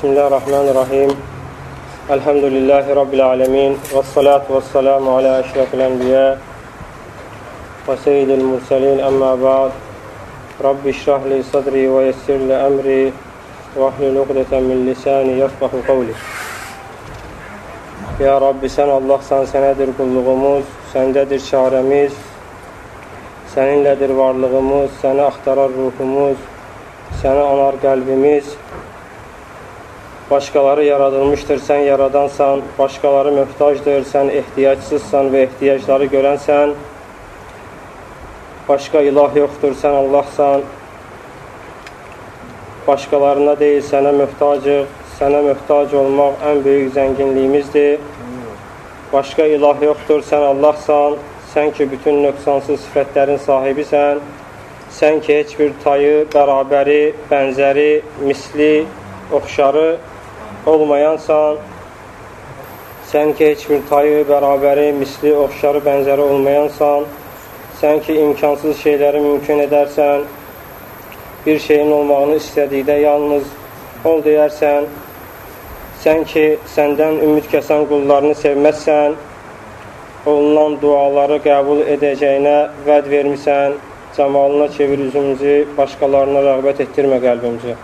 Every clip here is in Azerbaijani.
بسم الله الرحمن الرحيم. الحمد لله رب العالمين والصلاة والسلام على أشرف الأنبياء وسيد المرسلين أما بعد. رب اشرح لي صدري ويسر لي أمري واحلل نقدة من لساني يفقه قولي. يا رب سن الله سن سندر كلغموز سندر شارميز سن لدر varlığımız سن اختر الروحموز سن أنار قلبميز Başqaları yaradılmışdır, sən yaradansan, başqaları möhtacdır, sən ehtiyacsızsan və ehtiyacları görənsən. Başqa ilah yoxdur, sən Allahsan. Başqalarına deyil, sənə möhtacıq. Sənə möhtac olmaq ən böyük zənginliyimizdir. Başqa ilah yoxdur, sən Allahsan. Sən ki, bütün nöqsansız sifətlərin sahibisən. Sən ki, heç bir tayı, bərabəri, bənzəri, misli, oxşarı olmayansan. Sən ki, heç bir tayı, bərabəri, misli, oxşarı, bənzəri olmayansan. Sən ki, imkansız şeyləri mümkün edərsən. Bir şeyin olmağını istədikdə yalnız ol deyərsən. Sən ki, səndən ümid kəsən qullarını sevməzsən, olunan duaları qəbul edəcəyinə vəd vermisən, cəmalına çevir üzümüzü, başqalarına rəğbət etdirmə qəlbimizi.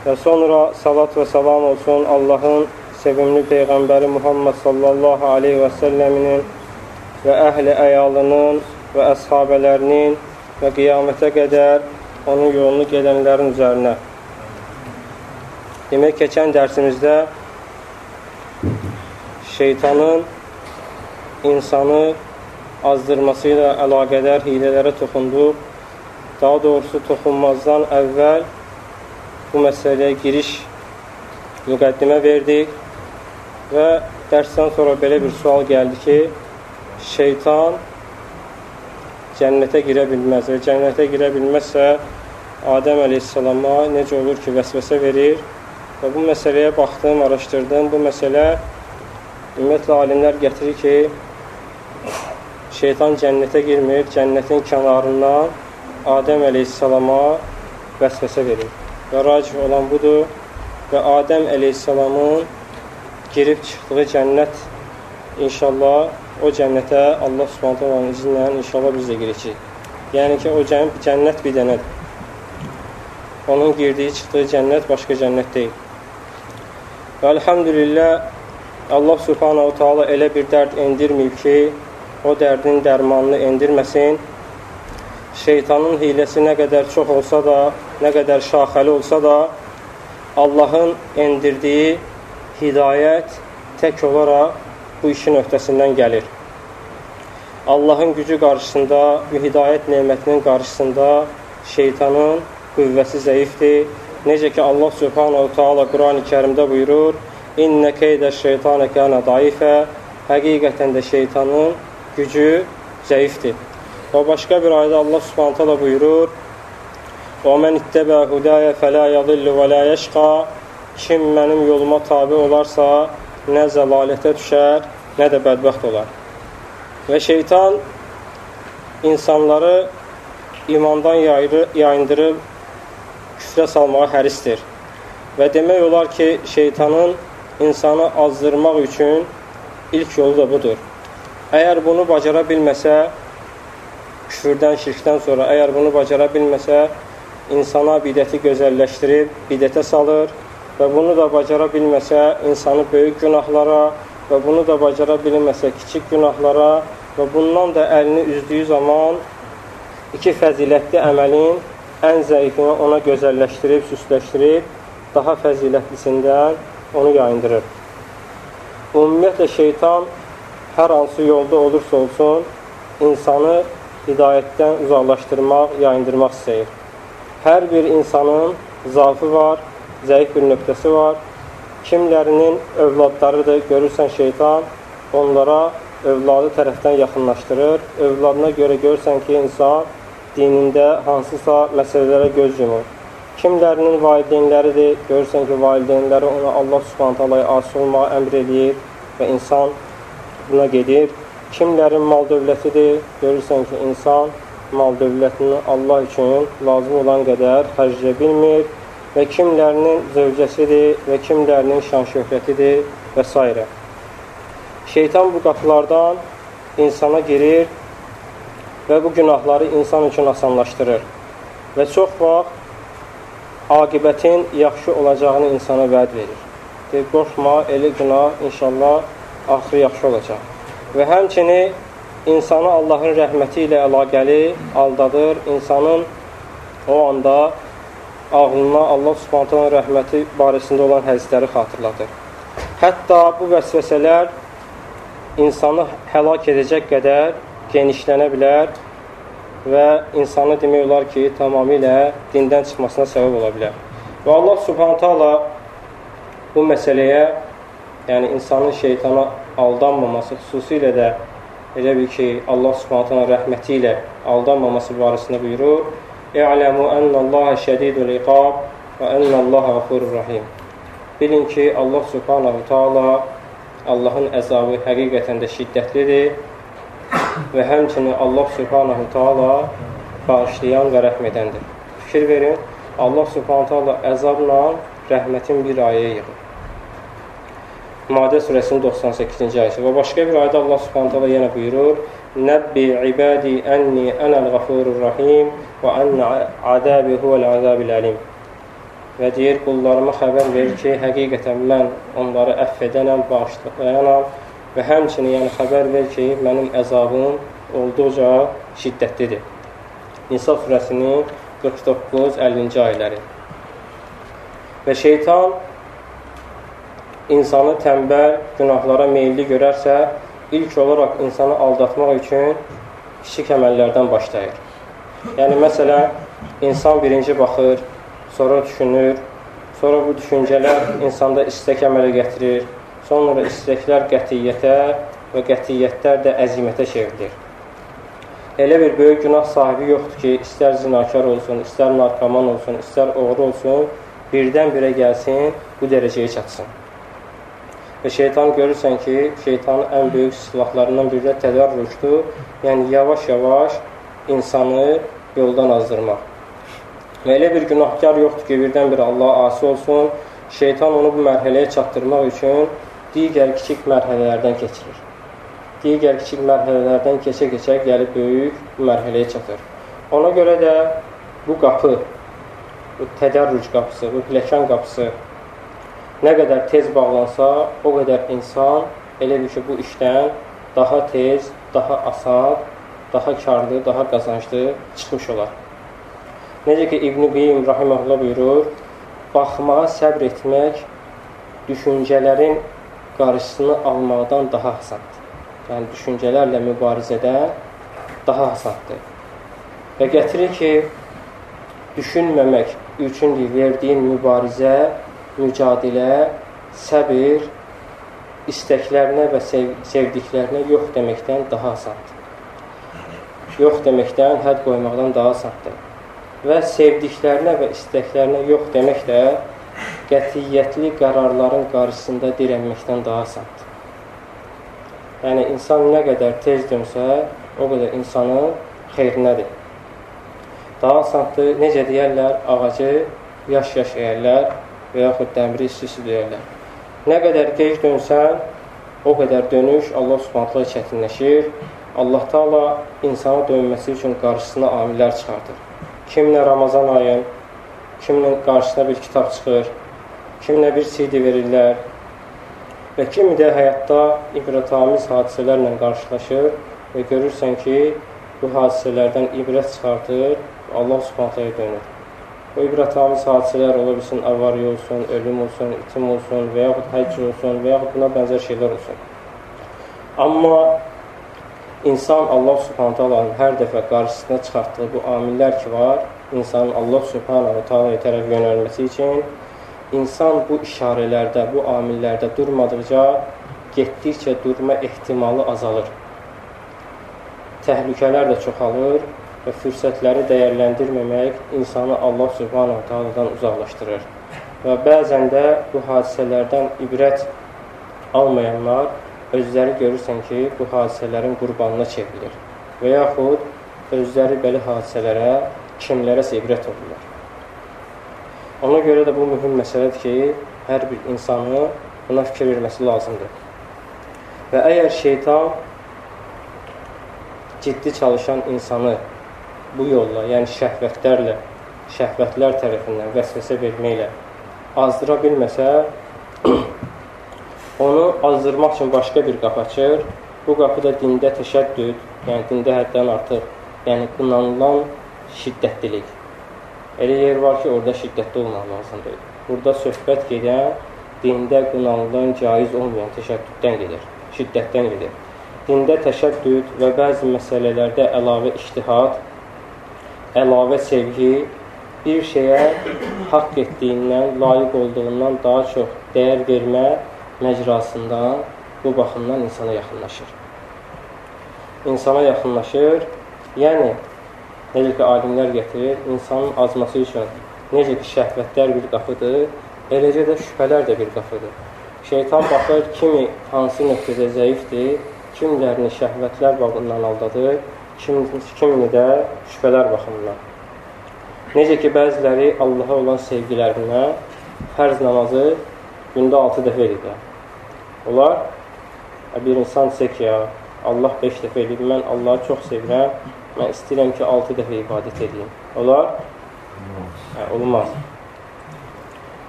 Və sonra salat və salam olsun Allahın sevimli Peyğəmbəri Muhammed sallallahu aleyhi və səlləminin və əhli əyalının və əshabələrinin və qiyamətə qədər onun yolunu gedənlərin üzərinə. Demək, keçən dərsimizdə şeytanın insanı azdırması ilə əlaqədər hilələrə toxunduq. Daha doğrusu, toxunmazdan əvvəl bu məsələyə giriş müqəddimə verdik və dərsdən sonra belə bir sual gəldi ki, şeytan cənnətə girə bilməz və cənnətə girə bilməzsə Adəm əleyhissalama necə olur ki, vəsvəsə verir Və bu məsələyə baxdım, araşdırdım. Bu məsələ ümumiyyətlə alimlər gətirir ki, şeytan cənnətə girmir, cənnətin kənarından Adəm əleyhissalama vəsvəsə verir. Və racih olan budur və Adəm əleyhissalamın girib çıxdığı cənnət inşallah o cənnətə Allah subhanətə olan izni ilə inşallah biz də girəcəyik. Yəni ki, o cənnət bir dənədir. Onun girdiyi, çıxdığı cənnət başqa cənnət deyil. Və əlhamdülillah, Allah subhanahu taala elə bir dərd endirməyib ki, o dərdin dərmanını endirməsin. Şeytanın hiləsi nə qədər çox olsa da, nə qədər şaxəli olsa da, Allahın endirdiyi hidayət tək olaraq bu işin öhdəsindən gəlir. Allahın gücü qarşısında, hidayət nemətinin qarşısında şeytanın qüvvəsi zəifdir Necə ki, Allah subhanahu ta'ala Quran-ı kərimdə buyurur, İnnə keydə şeytanə kənə daifə, həqiqətən də şeytanın gücü zəifdir. Və başqa bir ayda Allah subhanahu ta'ala buyurur, Və mən ittəbə hudəyə fələ yadillu və lə yəşqa, kim mənim yoluma tabi olarsa, nə zəlalətə düşər, nə də bədbəxt olar. Və şeytan insanları imandan yayırı, yayındırıb küfrə salmağa hərisdir. Və demək olar ki, şeytanın insanı azdırmaq üçün ilk yolu da budur. Əgər bunu bacara bilməsə, küfürdən, şirkdən sonra, əgər bunu bacara bilməsə, insana bidəti gözəlləşdirib, bidətə salır və bunu da bacara bilməsə, insanı böyük günahlara və bunu da bacara bilməsə, kiçik günahlara və bundan da əlini üzdüyü zaman iki fəzilətli əməlin ən zəifini ona gözəlləşdirib, süsləşdirib, daha fəzilətlisindən onu yayındırır. Ümumiyyətlə, şeytan hər hansı yolda olursa olsun, insanı hidayətdən uzaqlaşdırmaq, yayındırmaq istəyir. Hər bir insanın zafı var, zəif bir nöqtəsi var. Kimlərinin övladlarıdır, görürsən şeytan, onlara övladı tərəfdən yaxınlaşdırır. Övladına görə görürsən ki, insan dinində hansısa məsələlərə göz yumur. Kimlərinin valideynləridir, görürsən ki, valideynləri ona Allah subhanət alaya asi olmağa əmr edir və insan buna gedir. Kimlərin mal dövlətidir, görürsən ki, insan mal dövlətini Allah üçün lazım olan qədər xərcləyə bilmir və kimlərinin zövcəsidir və kimlərinin şan şöhrətidir və s. Şeytan bu qapılardan insana girir və bu günahları insan üçün asanlaşdırır və çox vaxt aqibətin yaxşı olacağını insana vəd verir. Deyir, qorxma, elə günah, inşallah, axırı yaxşı olacaq. Və həmçini insanı Allahın rəhməti ilə əlaqəli aldadır, insanın o anda ağlına Allah subhanətənin rəhməti barəsində olan həzləri xatırladır. Hətta bu vəsvəsələr insanı həlak edəcək qədər genişlənə bilər və insanı demək olar ki, tamamilə dindən çıxmasına səbəb ola bilər. Və Allah subhanətə Allah bu məsələyə, yəni insanın şeytana aldanmaması xüsusilə də elə bil ki, Allah subhanətə Allah rəhməti ilə aldanmaması barəsində buyurur. İ'ləmu ənəllaha şədidul iqab və ənəllaha qafurur rahim. Bilin ki, Allah subhanahu taala Allahın əzabı həqiqətən də şiddətlidir və həmçinin Allah subhanahu taala bağışlayan və rəhm edəndir. Fikir verin, Allah subhanahu taala əzabla rəhmətin bir ayə yığır. Madə surəsinin 98-ci ayəsi və başqa bir ayədə Allah subhanahu taala yenə buyurur: Nəbbi ibadi ənni ənəl qafurur rahim və ənə azabi əlim. Və deyir, qullarıma xəbər verir ki, həqiqətən mən onları əff edənəm, bağışlayanam və həmçinin yəni xəbər ver ki, mənim əzabım olduqca şiddətlidir. Nisa surəsinin 49-50-ci ayələri. Və şeytan insanı tənbəl, günahlara meyilli görərsə, ilk olaraq insanı aldatmaq üçün kiçik əməllərdən başlayır. Yəni, məsələn, insan birinci baxır, sonra düşünür, sonra bu düşüncələr insanda istək əmələ gətirir, Sonra istəklər qətiyyətə və qətiyyətlər də əzimətə çevrilir. Elə bir böyük günah sahibi yoxdur ki, istər zinakar olsun, istər narkoman olsun, istər oğru olsun, birdən-birə gəlsin, bu dərəcəyə çatsın. Və şeytan görürsən ki, şeytanın ən böyük silahlarından biri də tədarrücdur, yəni yavaş-yavaş insanı yoldan azdırmaq. Və elə bir günahkar yoxdur ki, birdən-birə Allah asi olsun, şeytan onu bu mərhələyə çatdırmaq üçün digər kiçik mərhələlərdən keçirir. Digər kiçik mərhələlərdən keçə-keçə gəlib böyük mərhələyə çatır. Ona görə də bu qapı, bu tədərrüc qapısı, bu pləkan qapısı nə qədər tez bağlansa, o qədər insan elə bir ki, bu işdən daha tez, daha asan, daha karlı, daha qazanclı çıxmış olar. Necə ki, İbn-i Qeym Rahiməhullah buyurur, baxmağa səbr etmək düşüncələrin qarşısını almaqdan daha asandır. Yəni, düşüncələrlə mübarizədən daha asandır. Və gətirir ki, düşünməmək üçün verdiyin mübarizə, mücadilə, səbir, istəklərinə və sev sevdiklərinə yox deməkdən daha asandır. Yox deməkdən hədd qoymaqdan daha asandır. Və sevdiklərinə və istəklərinə yox demək də qətiyyətli qərarların qarşısında dirənməkdən daha asandır. Yəni, insan nə qədər tez dönsə, o qədər insanın xeyrinədir. Daha asandır, necə deyərlər, ağacı yaş-yaş əyərlər və yaxud dəmiri istisi deyərlər. Nə qədər gec dönsən, o qədər dönüş Allah subhanətlə çətinləşir. Allah taala insana dönməsi üçün qarşısına amillər çıxardır. Kiminə Ramazan ayın, kimin qarşısına bir kitab çıxır, kiminə bir CD verirlər və kimi də həyatda ibrətamiz hadisələrlə qarşılaşır və görürsən ki, bu hadisələrdən ibrət çıxartır, Allah subhanətəyə dönür. O ibrətamiz hadisələr ola bilsin, avariya olsun, ölüm olsun, itim olsun və yaxud həcc olsun və yaxud buna bənzər şeylər olsun. Amma insan Allah subhanətə Allahın hər dəfə qarşısına çıxartdığı bu amillər ki var, insanın Allah subhanətə Allah'a tərəf yönəlməsi üçün insan bu işarələrdə, bu amillərdə durmadıqca getdikcə durma ehtimalı azalır. Təhlükələr də çoxalır və fürsətləri dəyərləndirməmək insanı Allah subhanahu ta'aladan uzaqlaşdırır. Və bəzən də bu hadisələrdən ibrət almayanlar özləri görürsən ki, bu hadisələrin qurbanına çevrilir və yaxud özləri belə hadisələrə kimlərəsə ibrət olurlar. Ona görə də bu mühüm məsələdir ki, hər bir insanı buna fikir verməsi lazımdır. Və əgər şeytan ciddi çalışan insanı bu yolla, yəni şəhvətlərlə, şəhvətlər tərəfindən vəsvəsə verməklə azdıra bilməsə, onu azdırmaq üçün başqa bir qapı açır. Bu qapı da dində təşəddüd, yəni dində həddən artıq, yəni qınanılan şiddətlilik. Elə yer var ki, orada şiddətli olmaq lazımdır. Burada söhbət gedən dində qınanılan caiz olmayan təşəddüddən gedir, şiddətdən gedir. Dində təşəddüd və bəzi məsələlərdə əlavə iştihad, əlavə sevgi bir şeyə haqq etdiyindən, layiq olduğundan daha çox dəyər vermə məcrasında bu baxımdan insana yaxınlaşır. İnsana yaxınlaşır, yəni necə ki, alimlər gətirir, insanın azması üçün necə ki, şəhvətlər bir qapıdır, eləcə də şübhələr də bir qapıdır. Şeytan baxır, kimi hansı nöqtədə zəifdir, kimilərini şəhvətlər baxımından aldadır, kimini də şübhələr baxımından. Necə ki, bəziləri Allaha olan sevgilərindən fərz namazı gündə 6 dəfə edirlər. Onlar, bir insan desə ki, ya, Allah 5 dəfə edir, mən Allahı çox sevirəm, mən istəyirəm ki, 6 dəfə ibadət edeyim. Onlar, hə, olmaz.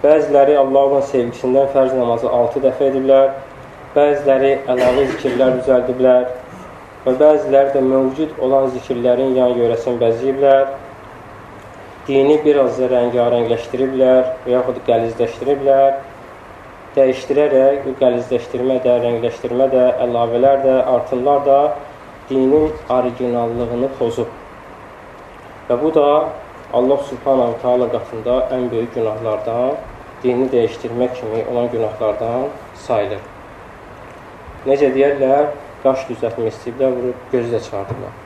Bəziləri Allah olan sevgisindən fərz namazı 6 dəfə ediblər, bəziləri əlavə zikirlər düzəldiblər və bəziləri də mövcud olan zikirlərin yan görəsini bəziyiblər dini biraz da rəngarəngləşdiriblər və yaxud qəlizləşdiriblər, dəyişdirərək bu qəlizləşdirmə də, rəngləşdirmə də, əlavələr də, artımlar da dinin orijinallığını pozub. Və bu da Allah subhanahu taala qatında ən böyük günahlardan, dini dəyişdirmək kimi olan günahlardan sayılır. Necə deyərlər, qaş düzəltmək istəyiblər, vurub gözü də çıxardıblar.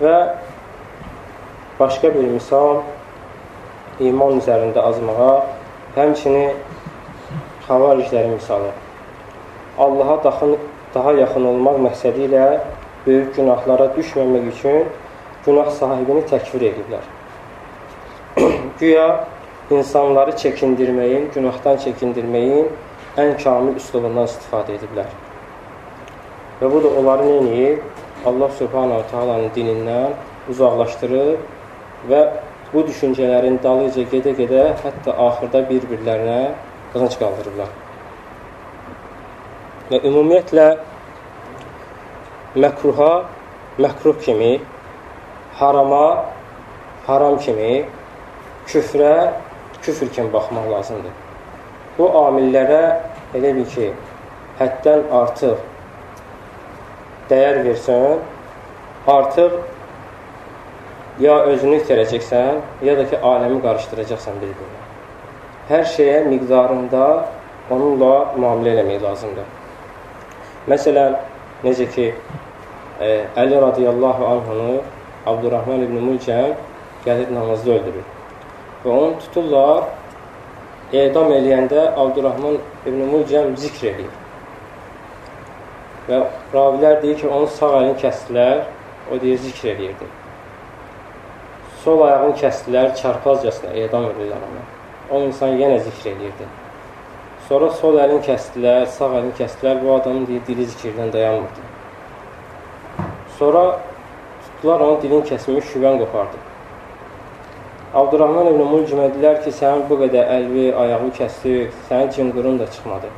Və Başqa bir misal iman üzərində azmağa, həmçinin xavariclərin misalı. Allaha daxın, daha yaxın olmaq məqsədi ilə böyük günahlara düşməmək üçün günah sahibini təkfir ediblər. Güya insanları çəkindirməyin, günahdan çəkindirməyin ən kamil üslubundan istifadə ediblər. Və bu da onları neyini? Allah subhanahu taalanın dinindən uzaqlaşdırıb və bu düşüncələrin dalıca gedə-gedə hətta axırda bir-birlərinə qılınc qaldırırlar. Və ümumiyyətlə məkruha məkruh kimi, harama haram kimi, küfrə küfr kimi baxmaq lazımdır. Bu amillərə elə bil ki, həddən artıq dəyər versən, artıq ya özünü itirəcəksən, ya da ki, aləmi qarışdıracaqsan bir-birinə. Hər şeyə miqdarında onunla müamilə eləmək lazımdır. Məsələn, necə ki, e, Əli radiyallahu anhını Abdurrahman ibn Mulcəm gəlir namazda öldürür. Və onu tuturlar, edam eləyəndə Abdurrahman ibn Mulcəm zikr edir. Və ravilər deyir ki, onun sağ əlini kəstilər, o deyir, zikr edirdi. Sol ayağını kəstilər, çarpazcasına edam edirlər ona. O insan yenə zikr edirdi. Sonra sol əlini kəstilər, sağ əlini kəstilər. Bu adamın deyir, dili zikirdən dayanmırdı. Sonra tutdular onun dilini kəsmiş, şüvən qopardı. Abdurrahman ibn Mulcimə dedilər ki, sənin bu qədər əlvi, ayağı kəsir, sənin cınqırın da çıxmadı.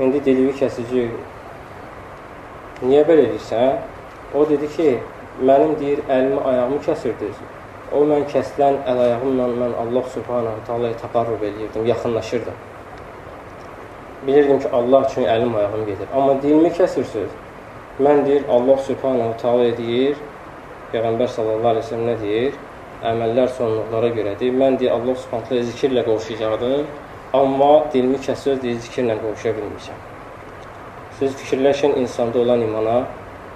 İndi dilivi kəsicik. Niyə belə edirsən? O dedi ki, mənim deyir, əlimi, ayağımı kəsirdiniz. O mən kəsilən əl-ayağımla mən Allah subhanahu ta'alaya təqarrub eləyirdim, yaxınlaşırdım. Bilirdim ki, Allah üçün əlim ayağım gedir. Amma dilimi kəsirsiniz. Mən deyir, Allah subhanahu ta'ala deyir, Peyğəmbər sallallahu aleyhi ve sellem nə deyir? Əməllər sonluqlara görədir. Mən deyir, Allah subhanahu ta'ala zikirlə qovuşacaqdım. Amma dilimi kəsir, deyir, zikirlə qovuşa bilməyəcəm. Siz fikirləşin insanda olan imana,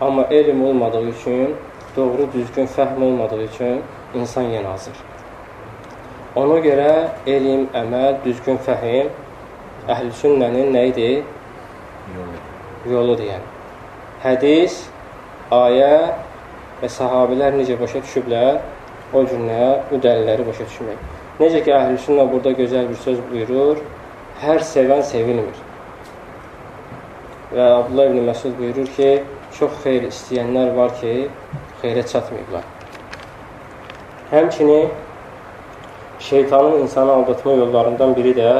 amma elm olmadığı üçün, doğru düzgün fəhm olmadığı üçün insan yenə azır. Ona görə elm, əməl, düzgün fəhim əhl-i sünnənin nə idi? Yolu. Yoludur yəni. Hədis, ayə və sahabilər necə başa düşüblər, o cürlə bu dəlilləri başa düşmək. Necə ki, əhl-i sünnə burada gözəl bir söz buyurur, hər sevən sevilmir. Və Abdullah ibn Məsud buyurur ki, çox xeyr istəyənlər var ki, xeyrə çatmayıblar. Həmçinin şeytanın insanı aldatma yollarından biri də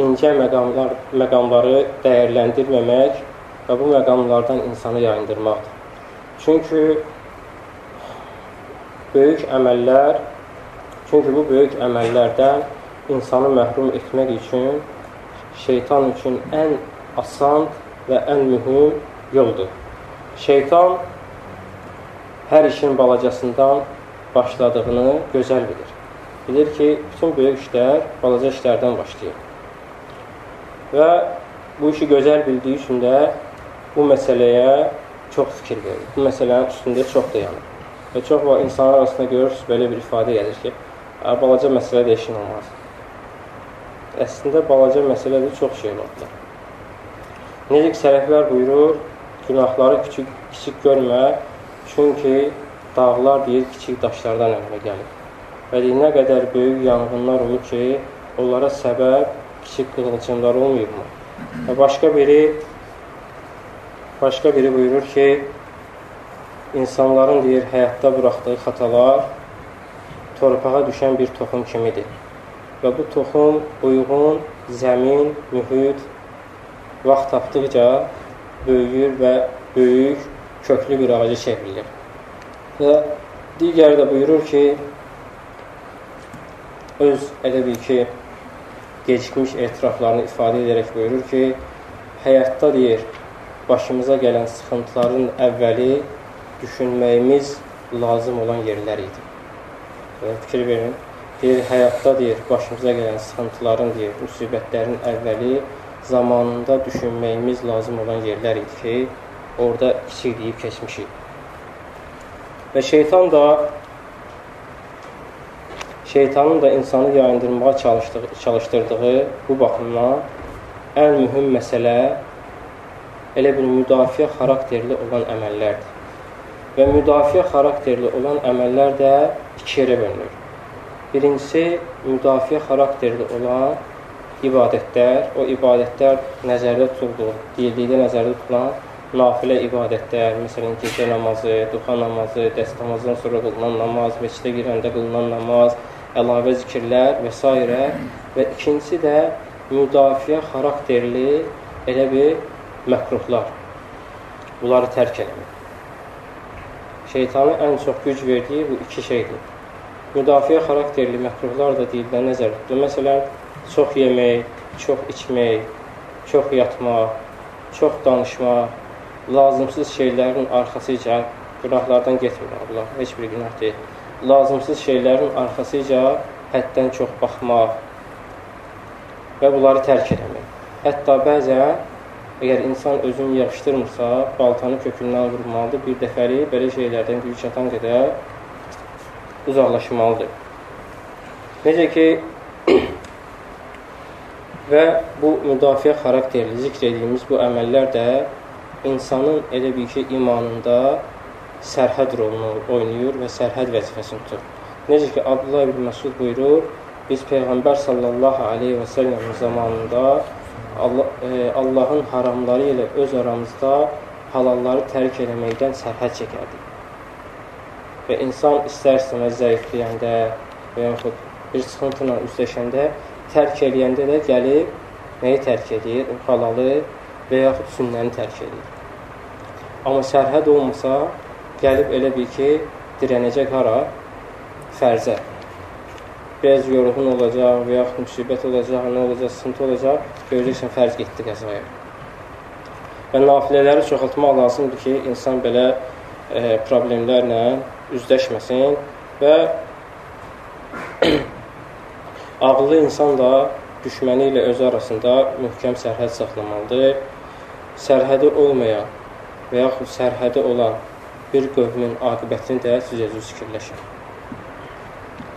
incə məqamlar, məqamları dəyərləndirməmək və bu məqamlardan insanı yayındırmaqdır. Çünki böyük əməllər, çünki bu böyük əməllərdən insanı məhrum etmək üçün şeytan üçün ən asan və ən mühüm yoldur. Şeytan hər işin balacasından başladığını gözəl bilir. Bilir ki, bütün böyük işlər balaca işlərdən başlayır. Və bu işi gözəl bildiyi üçün də bu məsələyə çox fikir verir. Bu məsələnin üstündə çox dayanır. Və çox var insanlar arasında görürsünüz, belə bir ifadə gəlir ki, balaca məsələ də işin olmaz. Əslində, balaca məsələdir, çox şey vardır. Necə ki, sələflər buyurur, günahları kiçik, kiçik görmə, çünki dağlar deyir, kiçik daşlardan əmələ gəlir. Və deyir, nə qədər böyük yanğınlar olur ki, onlara səbəb kiçik qığılcımlar olmayıbmı? Və başqa biri başqa biri buyurur ki, insanların deyir, həyatda buraxdığı xatalar torpağa düşən bir toxum kimidir. Və bu toxum uyğun zəmin, mühit vaxt tapdıqca böyüyür və böyük, köklü bir ağaca çevrilir. Və digər də buyurur ki, öz elə bil ki, gecikmiş etiraflarını ifadə edərək buyurur ki, həyatda deyir, başımıza gələn sıxıntıların əvvəli düşünməyimiz lazım olan yerlər idi. Və fikir verin, deyir, həyatda deyir, başımıza gələn sıxıntıların deyir, müsibətlərin əvvəli zamanında düşünməyimiz lazım olan yerlər idi ki, orada kiçik deyib keçmişik. Və şeytan da şeytanın da insanı yayındırmağa çalışdığı, çalışdırdığı bu baxımdan ən mühüm məsələ elə bir müdafiə xarakterli olan əməllərdir. Və müdafiə xarakterli olan əməllər də iki yerə bölünür. Birincisi, müdafiə xarakterli olan ibadətlər, o ibadətlər nəzərdə tutulduğu, deyildikdə nəzərdə tutulan nafilə ibadətlər, məsələn, gecə namazı, duha namazı, dəst namazdan sonra qılınan namaz, meçidə girəndə qılınan namaz, əlavə zikirlər və s. və ikincisi də müdafiə xarakterli elə bir məkruhlar. Bunları tərk eləmək. Şeytanı ən çox güc verdiyi bu iki şeydir. Müdafiə xarakterli məkruhlar da deyildə nəzər tutulur. Məsələn, çox yemək, çox içmək, çox yatmaq, çox danışmaq, lazımsız şeylərin arxasıca günahlardan getmir Allah, heç bir günah deyil. Lazımsız şeylərin arxasıca həddən çox baxmaq və bunları tərk eləmək. Hətta bəzən əgər insan özünü yaxşıdırmırsa, baltanı kökündən vurmalıdır, bir dəfəli belə şeylərdən güc çatan qədər uzaqlaşmalıdır. Necə ki, və bu müdafiə xarakterli zikr edilmiş bu əməllər də insanın elə bir ki, imanında sərhəd rolunu oynayır və sərhəd vəzifəsini tutur. Necə ki, Abdullah ibn Məsud buyurur, biz Peyğəmbər sallallahu aleyhi və səlləm zamanında Allah, e, Allahın haramları ilə öz aramızda halalları tərk eləməkdən sərhəd çəkərdik. Və insan istər-istəməz zəifləyəndə və yaxud bir sıxıntı ilə üzləşəndə tərk eləyəndə də gəlib nəyi tərk edir? Halalı və yaxud sünnəni tərk edir. Amma sərhəd olmasa, gəlib elə bil ki, dirənəcək hara? Fərzə. Biraz yorğun olacaq və yaxud müsibət olacaq, nə olacaq, sıxıntı olacaq, görəcəksən fərz getdi qəzaya. Və nafilələri çoxaltmaq lazımdır ki, insan belə e, problemlərlə üzləşməsin və ağıllı insan da düşməni ilə özü arasında möhkəm sərhəd saxlamalıdır. Sərhədi olmayan və yaxud sərhədi olan bir qövmin aqibətini də siz özünüz fikirləşin.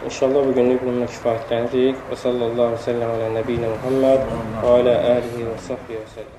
İnşallah bu günlük bununla kifayətlənirik. Və sallallahu aleyhi və səlləm alə nəbiyyinə Muhammed və alə əlihi və sahbihi və səlləm.